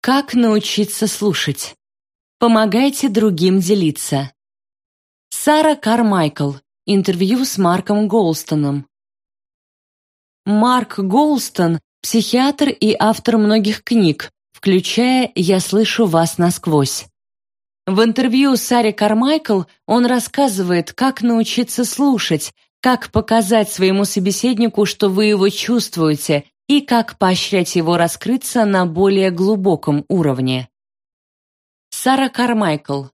Как научиться слушать? Помогайте другим делиться. Сара Кармайкл. Интервью с Марком Голстоном. Марк Голстон – психиатр и автор многих книг, включая «Я слышу вас насквозь». В интервью Саре Кармайкл он рассказывает, как научиться слушать, как показать своему собеседнику, что вы его чувствуете, и как поощрять его раскрыться на более глубоком уровне. Сара Кармайкл.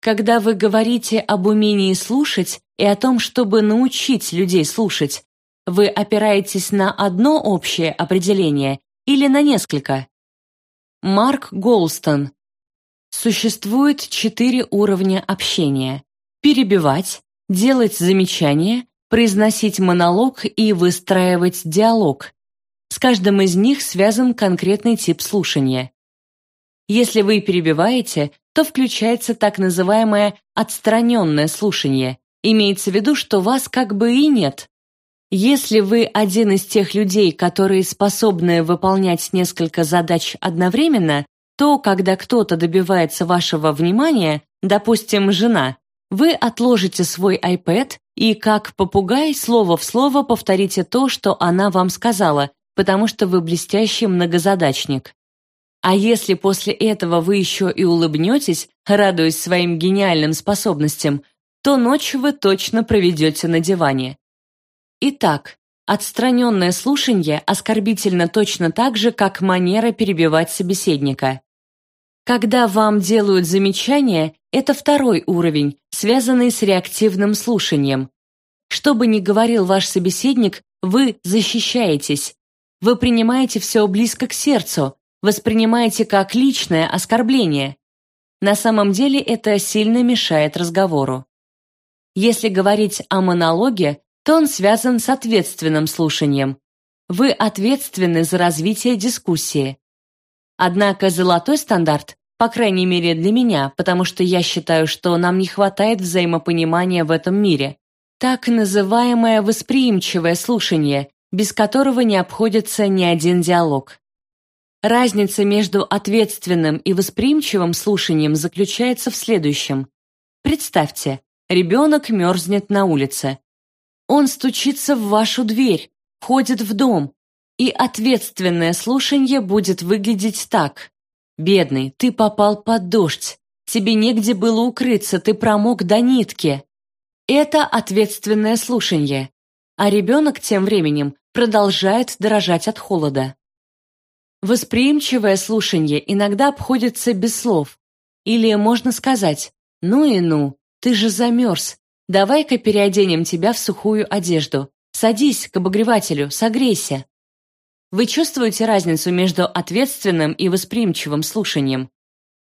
Когда вы говорите об умении слушать и о том, чтобы научить людей слушать, вы опираетесь на одно общее определение или на несколько? Марк Голстон. Существует четыре уровня общения. Перебивать, делать замечания, произносить монолог и выстраивать диалог. Каждым из них связан конкретный тип слушания. Если вы перебиваете, то включается так называемое «отстраненное слушание». Имеется в виду, что вас как бы и нет. Если вы один из тех людей, которые способны выполнять несколько задач одновременно, то, когда кто-то добивается вашего внимания, допустим, жена, вы отложите свой iPad и, как попугай, слово в слово повторите то, что она вам сказала, потому что вы блестящий многозадачник. А если после этого вы еще и улыбнетесь, радуясь своим гениальным способностям, то ночь вы точно проведете на диване. Итак, отстраненное слушание оскорбительно точно так же, как манера перебивать собеседника. Когда вам делают замечания, это второй уровень, связанный с реактивным слушанием. Что бы ни говорил ваш собеседник, вы защищаетесь, вы принимаете все близко к сердцу, воспринимаете как личное оскорбление. На самом деле это сильно мешает разговору. Если говорить о монологе, то он связан с ответственным слушанием. Вы ответственны за развитие дискуссии. Однако золотой стандарт, по крайней мере для меня, потому что я считаю, что нам не хватает взаимопонимания в этом мире, так называемое восприимчивое слушание, без которого не обходится ни один диалог. Разница между ответственным и восприимчивым слушанием заключается в следующем. Представьте, ребенок мерзнет на улице. Он стучится в вашу дверь, входит в дом, и ответственное слушание будет выглядеть так. «Бедный, ты попал под дождь, тебе негде было укрыться, ты промок до нитки». Это ответственное слушание, а ребенок тем временем продолжает дрожать от холода. Восприимчивое слушание иногда обходится без слов. Или можно сказать «Ну и ну, ты же замерз, давай-ка переоденем тебя в сухую одежду, садись к обогревателю, согрейся». Вы чувствуете разницу между ответственным и восприимчивым слушанием?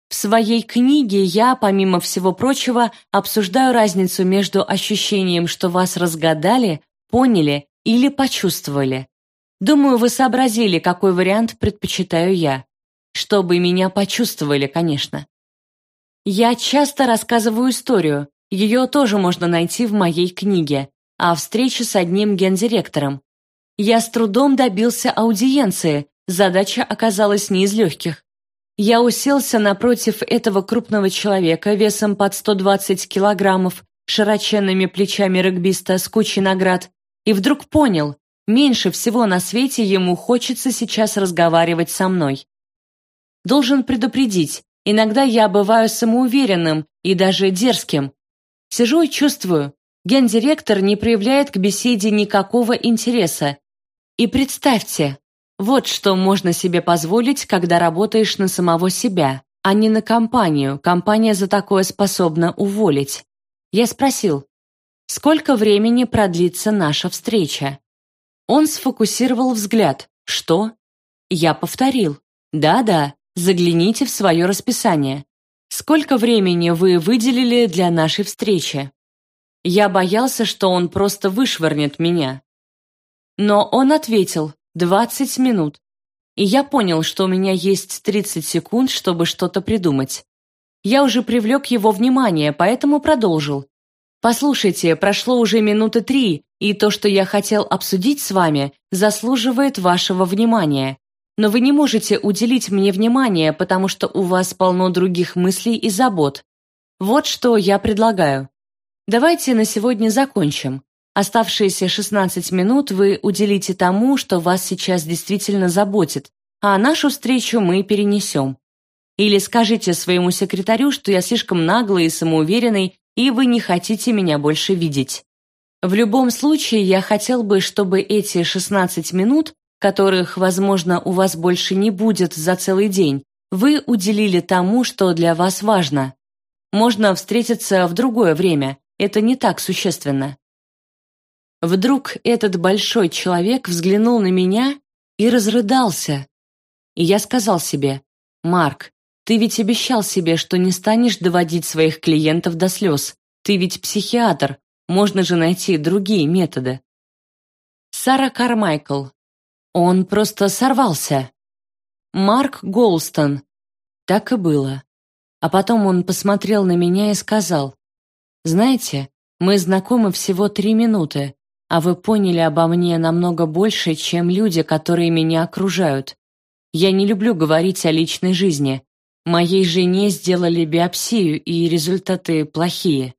В своей книге я, помимо всего прочего, обсуждаю разницу между ощущением, что вас разгадали, поняли или почувствовали. Думаю, вы сообразили, какой вариант предпочитаю я. Чтобы меня почувствовали, конечно. Я часто рассказываю историю, ее тоже можно найти в моей книге, о встрече с одним гендиректором. Я с трудом добился аудиенции, задача оказалась не из легких. Я уселся напротив этого крупного человека весом под 120 килограммов, широченными плечами регбиста с кучей наград, и вдруг понял, меньше всего на свете ему хочется сейчас разговаривать со мной. Должен предупредить, иногда я бываю самоуверенным и даже дерзким. Сижу и чувствую, гендиректор не проявляет к беседе никакого интереса. И представьте, вот что можно себе позволить, когда работаешь на самого себя, а не на компанию. Компания за такое способна уволить. Я спросил, Сколько времени продлится наша встреча? Он сфокусировал взгляд. Что? Я повторил. Да-да, загляните в свое расписание. Сколько времени вы выделили для нашей встречи? Я боялся, что он просто вышвырнет меня. Но он ответил «20 минут». И я понял, что у меня есть 30 секунд, чтобы что-то придумать. Я уже привлек его внимание, поэтому продолжил. Послушайте, прошло уже минуты три, и то, что я хотел обсудить с вами, заслуживает вашего внимания. но вы не можете уделить мне внимание, потому что у вас полно других мыслей и забот. Вот что я предлагаю. Давайте на сегодня закончим. Оставшиеся 16 минут вы уделите тому, что вас сейчас действительно заботит, а нашу встречу мы перенесем. Или скажите своему секретарю, что я слишком наглый и самоуверенный, и вы не хотите меня больше видеть. В любом случае, я хотел бы, чтобы эти 16 минут, которых, возможно, у вас больше не будет за целый день, вы уделили тому, что для вас важно. Можно встретиться в другое время, это не так существенно. Вдруг этот большой человек взглянул на меня и разрыдался. И я сказал себе, «Марк, ты ведь обещал себе, что не станешь доводить своих клиентов до слез. Ты ведь психиатр, можно же найти другие методы». Сара Кармайкл. Он просто сорвался. Марк Голстон. Так и было. А потом он посмотрел на меня и сказал, «Знаете, мы знакомы всего три минуты, а вы поняли обо мне намного больше, чем люди, которые меня окружают. Я не люблю говорить о личной жизни. Моей жене сделали биопсию, и результаты плохие.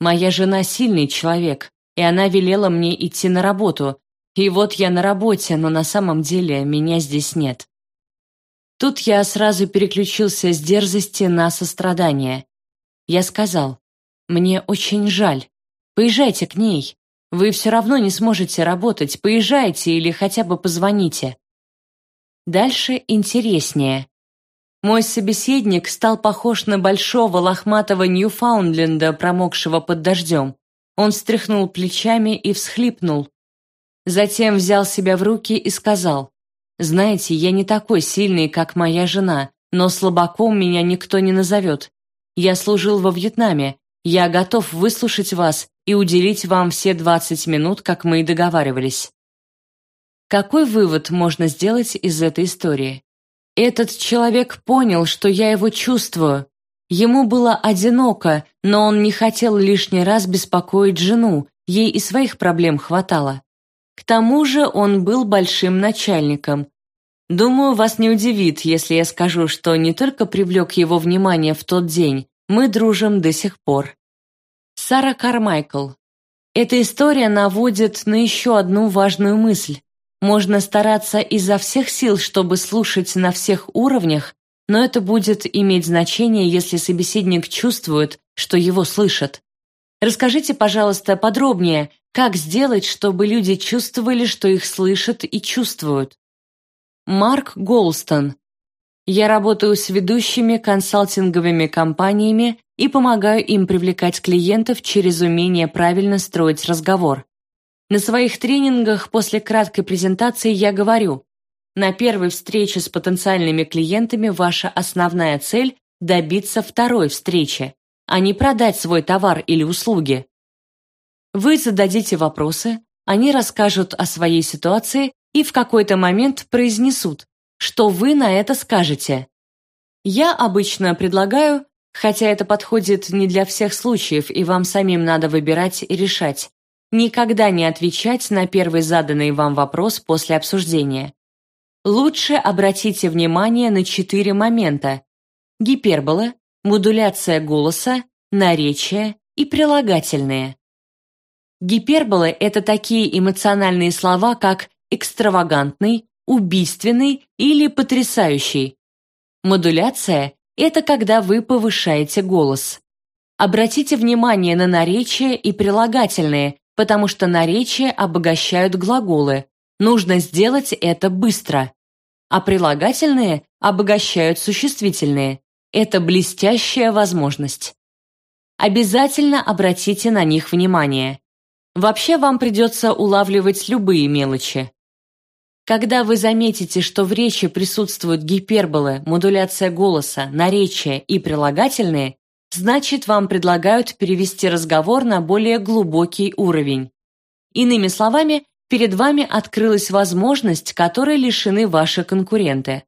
Моя жена сильный человек, и она велела мне идти на работу. И вот я на работе, но на самом деле меня здесь нет. Тут я сразу переключился с дерзости на сострадание. Я сказал, «Мне очень жаль. Поезжайте к ней. Вы все равно не сможете работать, поезжайте или хотя бы позвоните. Дальше интереснее. Мой собеседник стал похож на большого лохматого Ньюфаундленда, промокшего под дождем. Он встряхнул плечами и всхлипнул. Затем взял себя в руки и сказал, «Знаете, я не такой сильный, как моя жена, но слабаком меня никто не назовет. Я служил во Вьетнаме, я готов выслушать вас и уделить вам все 20 минут, как мы и договаривались. Какой вывод можно сделать из этой истории? Этот человек понял, что я его чувствую. Ему было одиноко, но он не хотел лишний раз беспокоить жену, ей и своих проблем хватало. К тому же он был большим начальником. Думаю, вас не удивит, если я скажу, что не только привлек его внимание в тот день, мы дружим до сих пор. Сара Кармайкл. Эта история наводит на еще одну важную мысль. Можно стараться изо всех сил, чтобы слушать на всех уровнях, но это будет иметь значение, если собеседник чувствует, что его слышат. Расскажите, пожалуйста, подробнее, как сделать, чтобы люди чувствовали, что их слышат и чувствуют. Марк Голстон. Я работаю с ведущими консалтинговыми компаниями и помогаю им привлекать клиентов через умение правильно строить разговор. На своих тренингах после краткой презентации я говорю, на первой встрече с потенциальными клиентами ваша основная цель – добиться второй встречи, а не продать свой товар или услуги. Вы зададите вопросы, они расскажут о своей ситуации и в какой-то момент произнесут, что вы на это скажете. Я обычно предлагаю Хотя это подходит не для всех случаев, и вам самим надо выбирать и решать. Никогда не отвечать на первый заданный вам вопрос после обсуждения. Лучше обратите внимание на четыре момента. Гипербола, модуляция голоса, наречие и прилагательные. Гиперболы – это такие эмоциональные слова, как экстравагантный, убийственный или потрясающий. Модуляция это когда вы повышаете голос. Обратите внимание на наречия и прилагательные, потому что наречия обогащают глаголы. Нужно сделать это быстро. А прилагательные обогащают существительные. Это блестящая возможность. Обязательно обратите на них внимание. Вообще вам придется улавливать любые мелочи. Когда вы заметите, что в речи присутствуют гиперболы, модуляция голоса, наречия и прилагательные, значит, вам предлагают перевести разговор на более глубокий уровень. Иными словами, перед вами открылась возможность, которой лишены ваши конкуренты.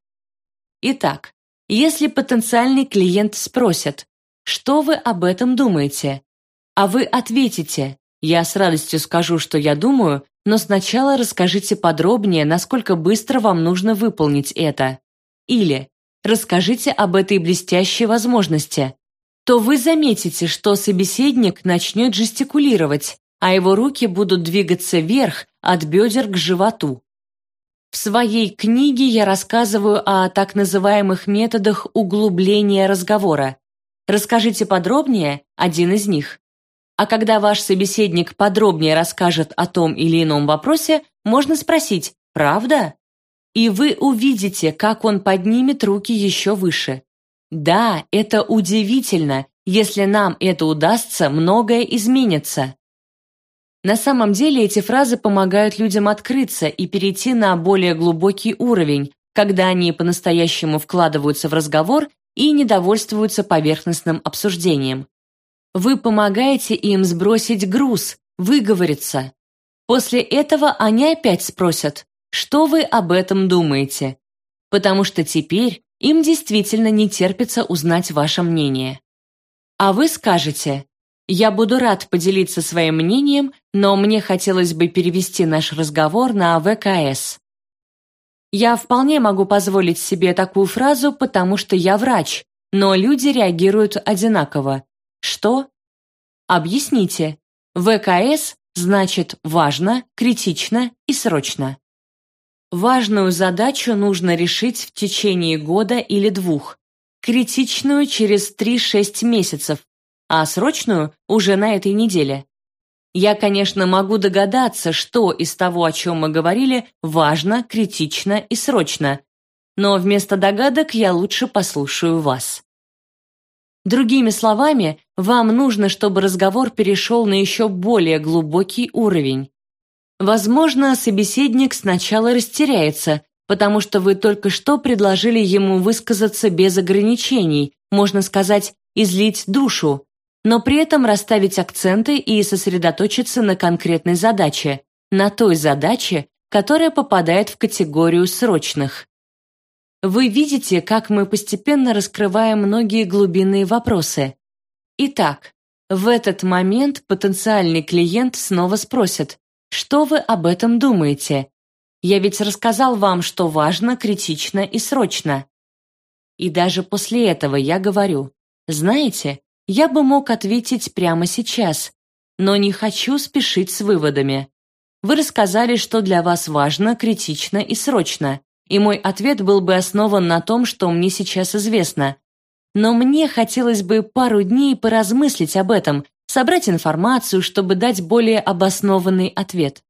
Итак, если потенциальный клиент спросит, что вы об этом думаете, а вы ответите, я с радостью скажу, что я думаю, но сначала расскажите подробнее, насколько быстро вам нужно выполнить это. Или расскажите об этой блестящей возможности. То вы заметите, что собеседник начнет жестикулировать, а его руки будут двигаться вверх от бедер к животу. В своей книге я рассказываю о так называемых методах углубления разговора. Расскажите подробнее один из них. А когда ваш собеседник подробнее расскажет о том или ином вопросе, можно спросить «Правда?» И вы увидите, как он поднимет руки еще выше. Да, это удивительно. Если нам это удастся, многое изменится. На самом деле эти фразы помогают людям открыться и перейти на более глубокий уровень, когда они по-настоящему вкладываются в разговор и недовольствуются поверхностным обсуждением. Вы помогаете им сбросить груз, выговориться. После этого они опять спросят, что вы об этом думаете? Потому что теперь им действительно не терпится узнать ваше мнение. А вы скажете, я буду рад поделиться своим мнением, но мне хотелось бы перевести наш разговор на ВКС. Я вполне могу позволить себе такую фразу, потому что я врач, но люди реагируют одинаково. Что? Объясните. ВКС значит важно, критично и срочно. Важную задачу нужно решить в течение года или двух, критичную через 3-6 месяцев, а срочную уже на этой неделе. Я, конечно, могу догадаться, что из того, о чем мы говорили, важно, критично и срочно, но вместо догадок я лучше послушаю вас. Другими словами, вам нужно, чтобы разговор перешел на еще более глубокий уровень. Возможно, собеседник сначала растеряется, потому что вы только что предложили ему высказаться без ограничений, можно сказать, излить душу, но при этом расставить акценты и сосредоточиться на конкретной задаче, на той задаче, которая попадает в категорию срочных. Вы видите, как мы постепенно раскрываем многие глубинные вопросы. Итак, в этот момент потенциальный клиент снова спросит, что вы об этом думаете? Я ведь рассказал вам, что важно, критично и срочно. И даже после этого я говорю, знаете, я бы мог ответить прямо сейчас, но не хочу спешить с выводами. Вы рассказали, что для вас важно, критично и срочно, и мой ответ был бы основан на том, что мне сейчас известно. Но мне хотелось бы пару дней поразмыслить об этом, собрать информацию, чтобы дать более обоснованный ответ.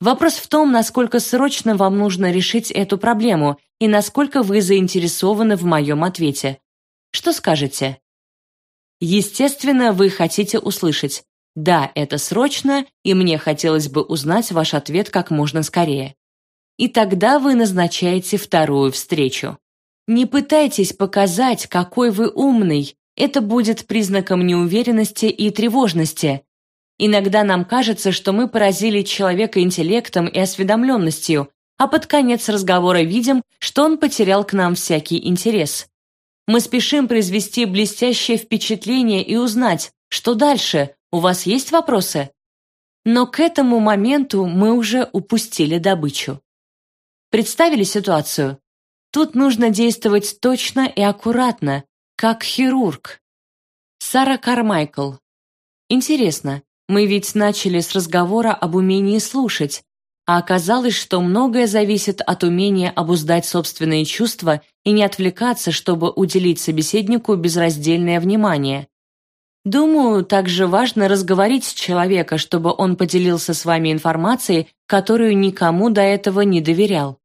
Вопрос в том, насколько срочно вам нужно решить эту проблему и насколько вы заинтересованы в моем ответе. Что скажете? Естественно, вы хотите услышать «Да, это срочно, и мне хотелось бы узнать ваш ответ как можно скорее». И тогда вы назначаете вторую встречу. Не пытайтесь показать, какой вы умный, это будет признаком неуверенности и тревожности. Иногда нам кажется, что мы поразили человека интеллектом и осведомленностью, а под конец разговора видим, что он потерял к нам всякий интерес. Мы спешим произвести блестящее впечатление и узнать, что дальше, у вас есть вопросы? Но к этому моменту мы уже упустили добычу. Представили ситуацию? Тут нужно действовать точно и аккуратно, как хирург. Сара Кармайкл. Интересно, мы ведь начали с разговора об умении слушать, а оказалось, что многое зависит от умения обуздать собственные чувства и не отвлекаться, чтобы уделить собеседнику безраздельное внимание. Думаю, также важно разговорить с человека, чтобы он поделился с вами информацией, которую никому до этого не доверял.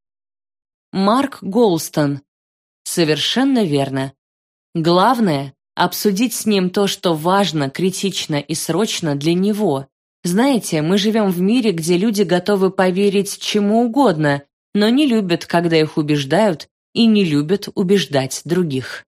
Марк Голстон. Совершенно верно. Главное – обсудить с ним то, что важно, критично и срочно для него, знаете, мы живем в мире, где люди готовы поверить чему угодно, но не любят, когда их убеждают, и не любят убеждать других.